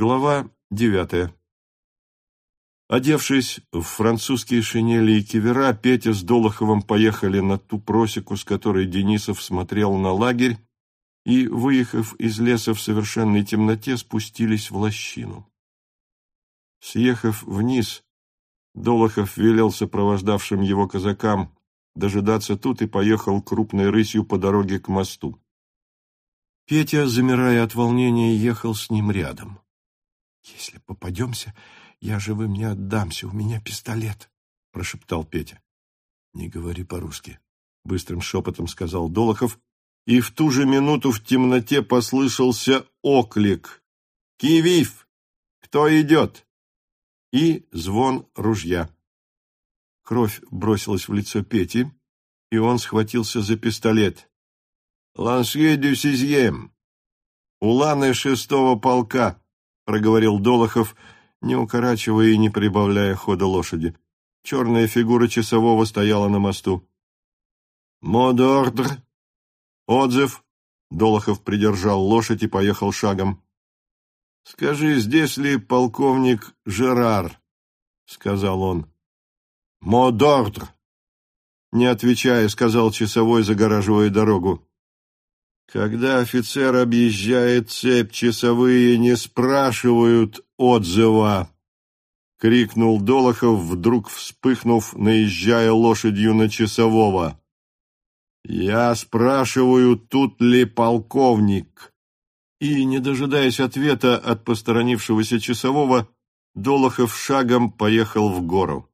Глава девятая Одевшись в французские шинели и кивера, Петя с Долоховым поехали на ту просеку, с которой Денисов смотрел на лагерь, и, выехав из леса в совершенной темноте, спустились в лощину. Съехав вниз, Долохов велел сопровождавшим его казакам дожидаться тут и поехал крупной рысью по дороге к мосту. Петя, замирая от волнения, ехал с ним рядом. «Если попадемся, я живым не отдамся, у меня пистолет», — прошептал Петя. «Не говори по-русски», — быстрым шепотом сказал Долохов, и в ту же минуту в темноте послышался оклик «Киевив! Кто идет?» и звон ружья. Кровь бросилась в лицо Пети, и он схватился за пистолет. «Лансье дю! Уланы шестого полка!» Проговорил Долохов, не укорачивая и не прибавляя хода лошади. Черная фигура часового стояла на мосту. «Модордр!» «Отзыв!» Долохов придержал лошадь и поехал шагом. «Скажи, здесь ли полковник Жерар?» — сказал он. «Модордр!» Не отвечая, сказал часовой, загораживая дорогу. Когда офицер объезжает цепь, часовые не спрашивают отзыва. — крикнул Долохов, вдруг вспыхнув, наезжая лошадью на часового. «Я спрашиваю, тут ли полковник?» И, не дожидаясь ответа от посторонившегося часового, Долохов шагом поехал в гору.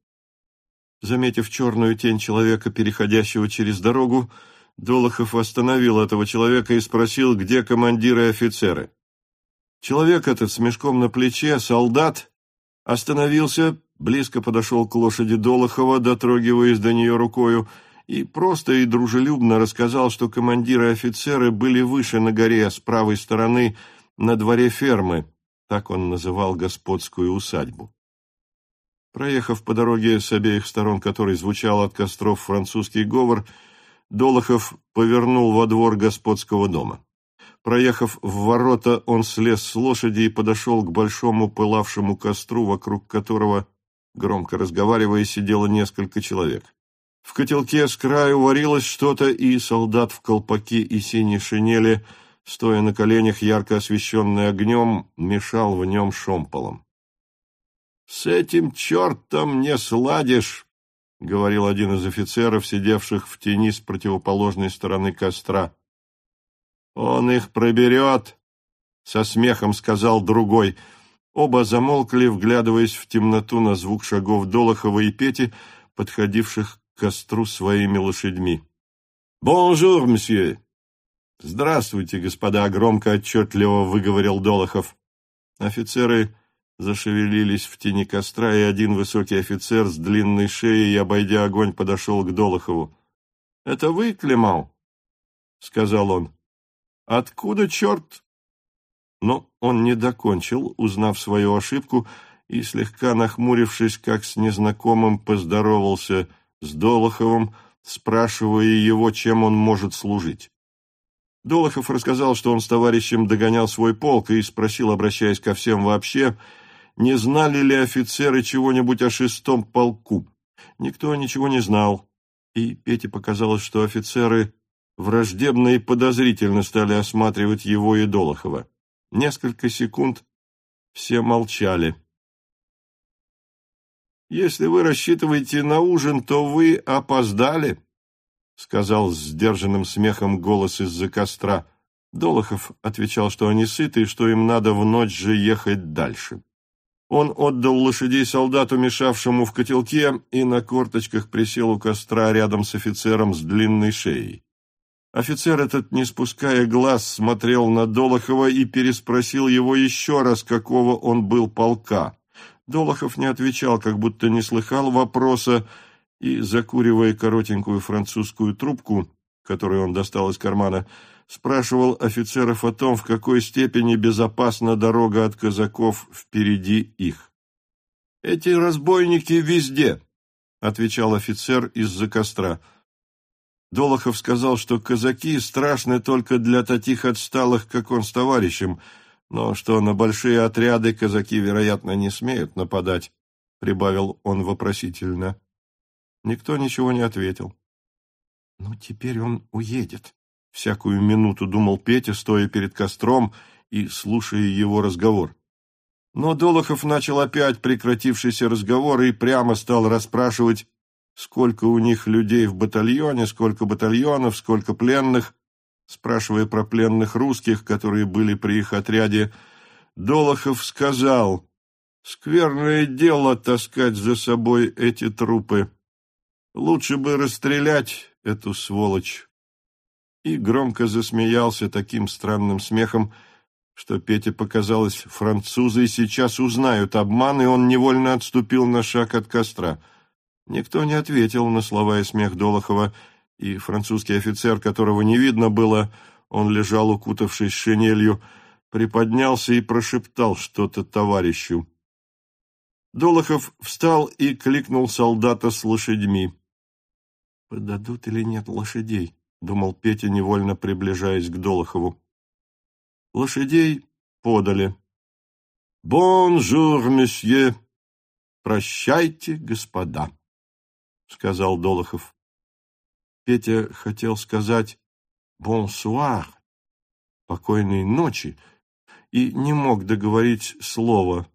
Заметив черную тень человека, переходящего через дорогу, Долохов остановил этого человека и спросил, где командиры и офицеры. Человек этот с мешком на плече, солдат, остановился, близко подошел к лошади Долохова, дотрогиваясь до нее рукою, и просто и дружелюбно рассказал, что командиры и офицеры были выше на горе, с правой стороны, на дворе фермы, так он называл господскую усадьбу. Проехав по дороге с обеих сторон, которой звучал от костров французский говор, Долохов повернул во двор господского дома. Проехав в ворота, он слез с лошади и подошел к большому пылавшему костру, вокруг которого, громко разговаривая, сидело несколько человек. В котелке с краю варилось что-то, и солдат в колпаке и синей шинели, стоя на коленях, ярко освещенный огнем, мешал в нем шомполом. — С этим чертом не сладишь, — говорил один из офицеров, сидевших в тени с противоположной стороны костра. «Он их проберет!» — со смехом сказал другой. Оба замолкли, вглядываясь в темноту на звук шагов Долохова и Пети, подходивших к костру своими лошадьми. «Bonjour, messieurs!» «Здравствуйте, господа!» — громко отчетливо выговорил Долохов. Офицеры зашевелились в тени костра, и один высокий офицер с длинной шеей, обойдя огонь, подошел к Долохову. — Это вы, Клеман? — сказал он. — Откуда черт? Но он не докончил, узнав свою ошибку, и, слегка нахмурившись, как с незнакомым, поздоровался с Долоховым, спрашивая его, чем он может служить. Долохов рассказал, что он с товарищем догонял свой полк и спросил, обращаясь ко всем вообще, — не знали ли офицеры чего-нибудь о шестом полку. Никто ничего не знал, и Пете показалось, что офицеры враждебно и подозрительно стали осматривать его и Долохова. Несколько секунд все молчали. «Если вы рассчитываете на ужин, то вы опоздали», — сказал с сдержанным смехом голос из-за костра. Долохов отвечал, что они сыты и что им надо в ночь же ехать дальше. Он отдал лошадей солдату, мешавшему в котелке, и на корточках присел у костра рядом с офицером с длинной шеей. Офицер этот, не спуская глаз, смотрел на Долохова и переспросил его еще раз, какого он был полка. Долохов не отвечал, как будто не слыхал вопроса, и, закуривая коротенькую французскую трубку, которую он достал из кармана, спрашивал офицеров о том, в какой степени безопасна дорога от казаков впереди их. «Эти разбойники везде», — отвечал офицер из-за костра. Долохов сказал, что казаки страшны только для таких отсталых, как он с товарищем, но что на большие отряды казаки, вероятно, не смеют нападать, прибавил он вопросительно. Никто ничего не ответил. Ну, теперь он уедет. Всякую минуту думал Петя, стоя перед костром и слушая его разговор. Но Долохов начал опять прекратившийся разговор и прямо стал расспрашивать, сколько у них людей в батальоне, сколько батальонов, сколько пленных. Спрашивая про пленных русских, которые были при их отряде, Долохов сказал, «Скверное дело таскать за собой эти трупы. Лучше бы расстрелять эту сволочь». И громко засмеялся таким странным смехом, что Пете показалось, французы сейчас узнают обман, и он невольно отступил на шаг от костра. Никто не ответил на слова и смех Долохова, и французский офицер, которого не видно было, он лежал, укутавшись шинелью, приподнялся и прошептал что-то товарищу. Долохов встал и кликнул солдата с лошадьми. «Подадут или нет лошадей?» — думал Петя, невольно приближаясь к Долохову. Лошадей подали. «Bonjour, messieurs!» «Прощайте, господа!» — сказал Долохов. Петя хотел сказать «бонсуар» — «покойной ночи» и не мог договорить слова.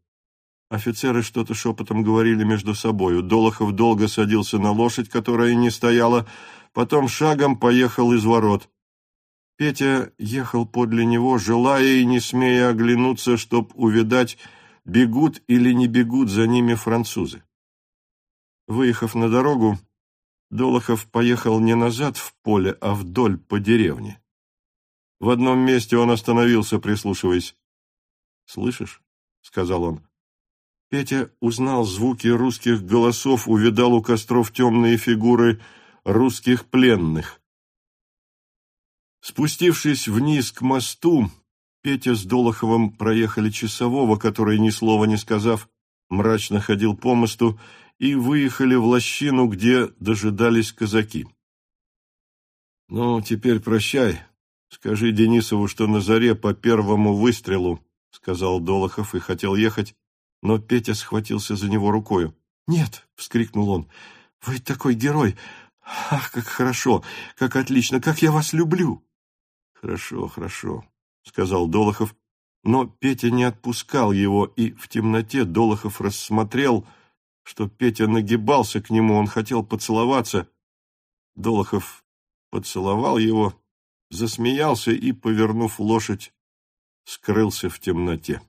Офицеры что-то шепотом говорили между собою. Долохов долго садился на лошадь, которая не стояла, потом шагом поехал из ворот. Петя ехал подле него, желая и не смея оглянуться, чтоб увидать, бегут или не бегут за ними французы. Выехав на дорогу, Долохов поехал не назад в поле, а вдоль по деревне. В одном месте он остановился, прислушиваясь. «Слышишь?» — сказал он. Петя узнал звуки русских голосов, увидал у костров темные фигуры русских пленных. Спустившись вниз к мосту, Петя с Долоховым проехали часового, который, ни слова не сказав, мрачно ходил по мосту, и выехали в лощину, где дожидались казаки. «Ну, теперь прощай. Скажи Денисову, что на заре по первому выстрелу», — сказал Долохов и хотел ехать, но Петя схватился за него рукою. «Нет!» — вскрикнул он. «Вы такой герой! Ах, как хорошо! Как отлично! Как я вас люблю!» Хорошо, хорошо, сказал Долохов, но Петя не отпускал его, и в темноте Долохов рассмотрел, что Петя нагибался к нему, он хотел поцеловаться. Долохов поцеловал его, засмеялся и, повернув лошадь, скрылся в темноте.